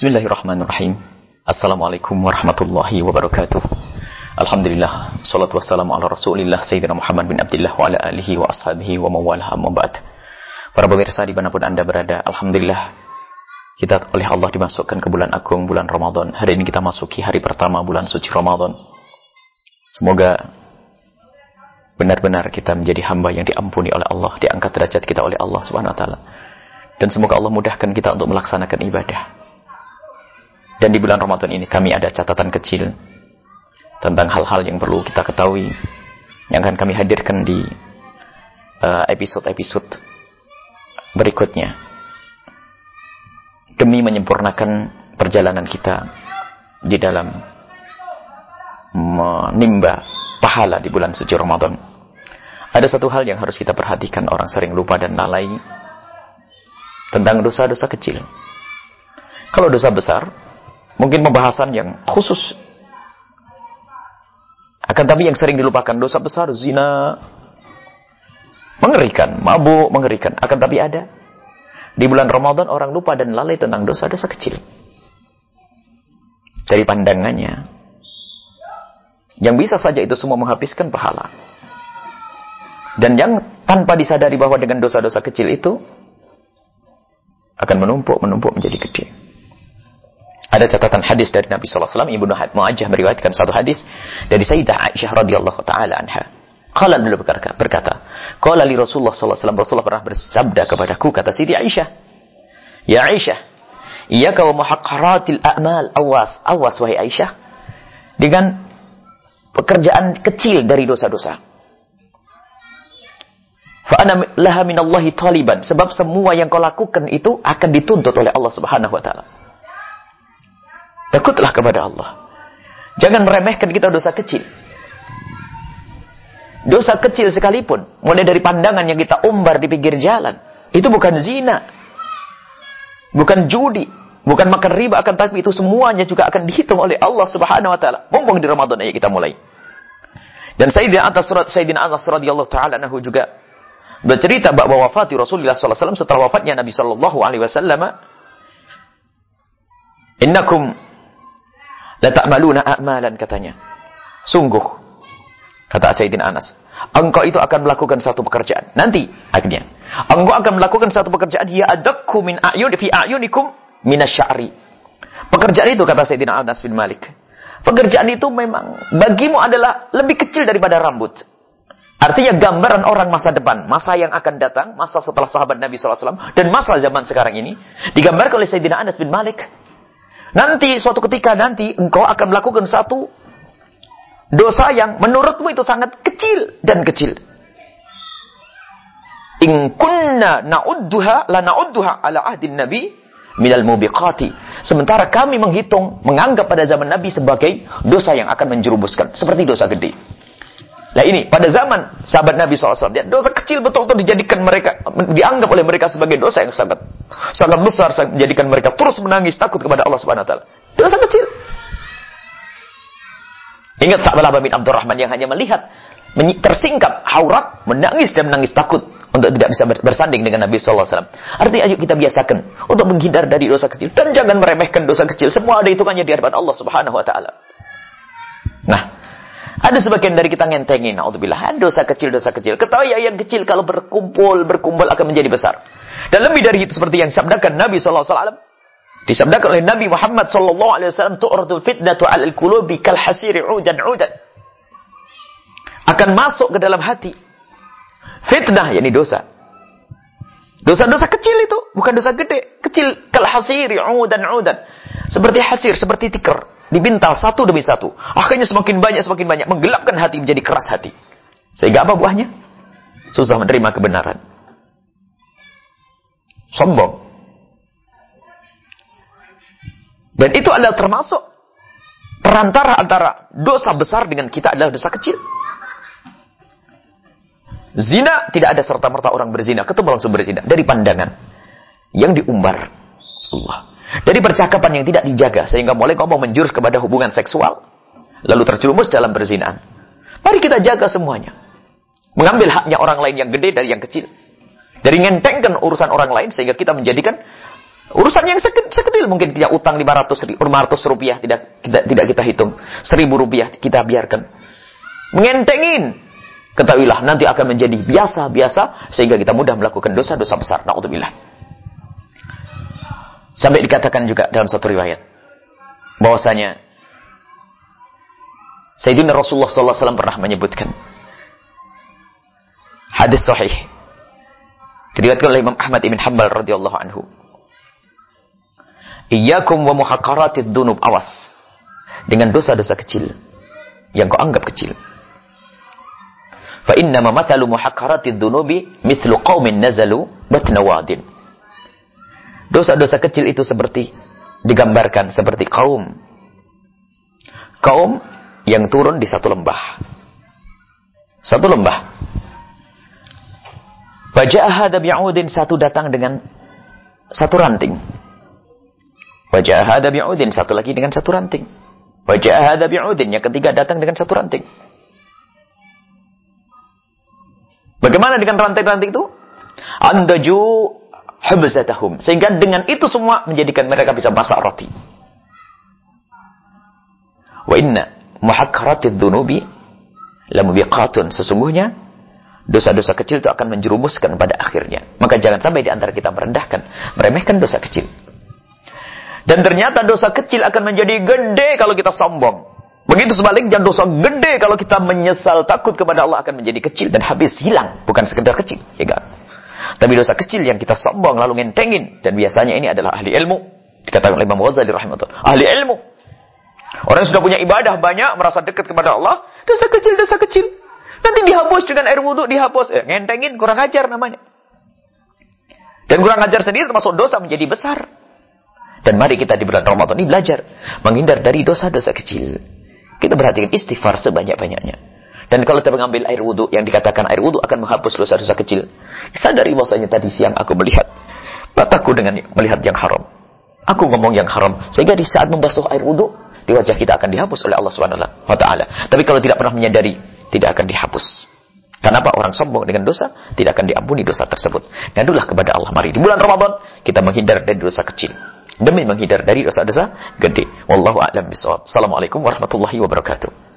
Bismillahirrahmanirrahim. Assalamualaikum warahmatullahi wabarakatuh. Alhamdulillah, salatu wassalamu ala rasulillah Sayyidina Muhammad bin Abdullah wa ala alihi wa ashabihi wa mawalah ba'd. Para pemirsa di mana pun anda berada, Alhamdulillah, kita oleh Allah dimasukkan ke bulan agung, bulan Ramadan. Hari ini kita masuki hari pertama bulan suci Ramadan. Semoga benar-benar kita menjadi hamba yang diampuni oleh Allah, diangkat derajat kita oleh Allah Subhanahu wa taala. Dan semoga Allah mudahkan kita untuk melaksanakan ibadah. Dan di bulan Ramadan ini kami ada catatan kecil tentang hal-hal yang perlu kita ketahui yang akan kami hadirkan di uh, episode-episode berikutnya demi menyempurnakan perjalanan kita di dalam menimba pahala di bulan suci Ramadan. Ada satu hal yang harus kita perhatikan orang sering lupa dan lalai tentang dosa-dosa kecil. Kalau dosa besar, Mungkin pembahasan yang khusus. Akan tapi yang sering dilupakan dosa besar zina mengerikan, mabuk mengerikan. Akan tapi ada di bulan Ramadan orang lupa dan lalai tentang dosa-dosa kecil. Dari pandangannya yang bisa saja itu semua menghabiskan pahala. Dan yang tanpa disadari bahwa dengan dosa-dosa kecil itu akan menumpuk, menumpuk menjadi gede. Ada catatan hadis dari Nabi SAW. Ibnu Mu'ajjah meriwayatkan satu hadis dari Sayyidah Aisyah radhiyallahu taala anha. Qala beliau berkata, qala li Rasulullah wasallam Rasulullah pernah bersabda kepadaku kata Siti Aisyah, "Ya Aisyah, iyyaka wa muhaqqaratil a'mal awas, awas wahai Aisyah dengan pekerjaan kecil dari dosa-dosa." Fa ana laha minallahi taliban, sebab semua yang kau lakukan itu akan dituntut oleh Allah Subhanahu wa taala. Takutlah kepada Allah. Jangan meremehkan kita dosa kecil. Dosa kecil sekalipun, mulai dari pandangan yang kita umbar di pinggir jalan, itu bukan zina. Bukan judi, bukan makan riba akan tapi itu semuanya juga akan dihitung oleh Allah Subhanahu wa taala. Mumpung di Ramadan aja kita mulai. Dan Sayyidina Anas Sayyidina Anas radhiyallahu taala anhu juga bercerita bahwa wafat Rasulullah sallallahu alaihi wasallam setelah wafatnya Nabi sallallahu alaihi wasallam Innakum La ta'maluna a'malan katanya. Sungguh. Kata Sayyidina Anas. Engkau itu akan melakukan satu pekerjaan. Nanti akhirnya. Engkau akan melakukan satu pekerjaan. Ya adakku min a'yun fi a'yunikum minasya'ri. Pekerjaan itu kata Sayyidina Anas bin Malik. Pekerjaan itu memang bagimu adalah lebih kecil daripada rambut. Artinya gambaran orang masa depan, masa yang akan datang, masa setelah sahabat Nabi SAW, dan masa zaman sekarang ini, digambarkan oleh Sayyidina Anas bin Malik Nanti suatu ketika nanti engkau akan melakukan satu dosa yang menurutmu itu sangat kecil dan kecil. In kunna na'udduha la na'udduha ala ahdin nabi minal mubiqati. Sementara kami menghitung, menganggap pada zaman Nabi sebagai dosa yang akan menjerumuskan. Seperti dosa gede. Nah ini, pada zaman sahabat Nabi SAW, dia dosa kecil betul-betul dijadikan mereka, dianggap oleh mereka sebagai dosa yang sangat sangat besar, menjadikan mereka terus menangis, takut kepada Allah Subhanahu Wa Taala. Dosa kecil. Ingat Sa'balah bin Abdurrahman yang hanya melihat, tersingkap aurat, menangis dan menangis takut untuk tidak bisa bersanding dengan Nabi SAW. Artinya ayo kita biasakan untuk menghindar dari dosa kecil dan jangan meremehkan dosa kecil. Semua ada hitungannya di hadapan Allah Subhanahu Wa Taala. Nah, ada sebagian dari kita ngentengin, naudzubillah, dosa kecil, dosa kecil. Ketahui ya yang kecil kalau berkumpul, berkumpul akan menjadi besar. Dan lebih dari itu seperti yang disabdakan Nabi SAW. Disabdakan oleh Nabi Muhammad SAW, tu'radul fitnatu alal kulubi kal hasiri udan udan. Akan masuk ke dalam hati. Fitnah, yakni dosa. Dosa-dosa kecil itu, bukan dosa gede. Kecil, kal hasiri udan udan. Seperti hasir, seperti tikar. Dibintal satu demi satu. Akhirnya semakin banyak, semakin banyak. Menggelapkan hati menjadi keras hati. Sehingga apa buahnya? Susah menerima kebenaran. Sombong. Dan itu adalah termasuk perantara antara dosa besar dengan kita adalah dosa kecil. Zina tidak ada serta-merta orang berzina. Ketemu langsung berzina. Dari pandangan. Yang diumbar. Allah. Dari percakapan yang tidak dijaga sehingga mulai ngomong menjurus kepada hubungan seksual lalu terjerumus dalam perzinahan. Mari kita jaga semuanya. Mengambil haknya orang lain yang gede dari yang kecil. Dari ngentengkan urusan orang lain sehingga kita menjadikan Urusan yang sekedil mungkin kita utang 500 500 rupiah tidak tidak tidak kita hitung. 1000 rupiah kita biarkan. Mengentengin. Ketahuilah nanti akan menjadi biasa-biasa sehingga kita mudah melakukan dosa-dosa besar. Nauzubillah. Sampai dikatakan juga dalam satu riwayat bahwasanya Sayyidina Rasulullah SAW pernah menyebutkan hadis sahih diriwayatkan oleh Imam Ahmad ibn Hanbal radhiyallahu anhu Iyyakum wa muhaqqaratid dzunub awas dengan dosa-dosa kecil yang kau anggap kecil. Fa inna ma matalu muhaqqaratid dzunubi mithlu qaumin nazalu batna wadin. Dosa-dosa kecil itu seperti digambarkan seperti kaum kaum yang turun di satu lembah. Satu lembah. Wajah ada bi'udin satu datang dengan satu ranting. Wajah ada bi'udin. Satu lagi dengan satu ranting. Wajah ada bi'udin. Yang ketiga datang dengan satu ranting. Bagaimana dengan ranting-ranting itu? Andaju hubzatahum. Sehingga dengan itu semua menjadikan mereka bisa masak roti. Wa inna muhakkaratid dhunubi lamubiqatun. Sesungguhnya dosa-dosa kecil itu akan menjerumuskan pada akhirnya. Maka jangan sampai di antara kita merendahkan, meremehkan dosa kecil. Dan ternyata dosa kecil akan menjadi gede kalau kita sombong. Begitu sebaliknya dosa gede kalau kita menyesal takut kepada Allah akan menjadi kecil dan habis hilang. Bukan sekedar kecil. Ya kan? Tapi dosa kecil yang kita sombong lalu ngentengin. Dan biasanya ini adalah ahli ilmu. Dikatakan oleh Imam Ghazali rahimahullah. Ahli ilmu. Orang yang sudah punya ibadah banyak, merasa dekat kepada Allah. Dosa kecil, dosa kecil. Nanti dihapus dengan air wudhu, dihapus. Eh, ngentengin, kurang ajar namanya. Dan kurang ajar sendiri termasuk dosa menjadi besar. Dan mari kita di bulan Ramadan ini belajar menghindar dari dosa-dosa kecil. Kita perhatikan istighfar sebanyak-banyaknya. Dan kalau kita mengambil air wudhu, yang dikatakan air wudhu akan menghapus dosa-dosa kecil. Sadari bahwasanya tadi siang aku melihat mataku dengan melihat yang haram. Aku ngomong yang haram. Sehingga di saat membasuh air wudhu, di wajah kita akan dihapus oleh Allah Subhanahu wa taala. Tapi kalau tidak pernah menyadari, tidak akan dihapus. Kenapa orang sombong dengan dosa tidak akan diampuni dosa tersebut? Ngadulah kepada Allah. Mari di bulan Ramadan kita menghindar dari dosa kecil demi menghindar dari dosa-dosa gede. Wallahu a'lam bishawab. Assalamualaikum warahmatullahi wabarakatuh.